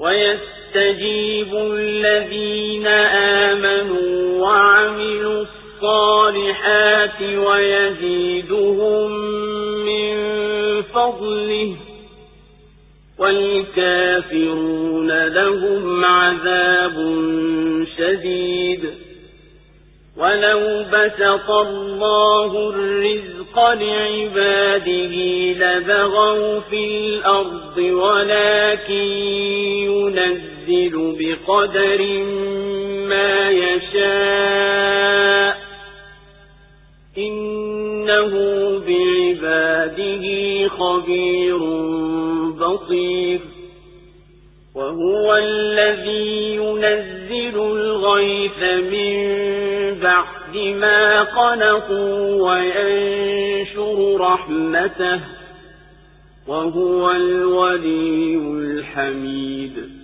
ويستجيب الذين آمنوا وعملوا الصالحات ويزيدهم من فضله والكافرون لهم عذاب شديد. ولو بسط الله الرزق لعباده لبغوا في الأرض ولكن ينزل بقدر ما يشاء. إنه بعباده خبير بصير. وهو الذي ينزل الغيث من بعد ما قنطوا وينشر رحمته. وهو الولي الحميد.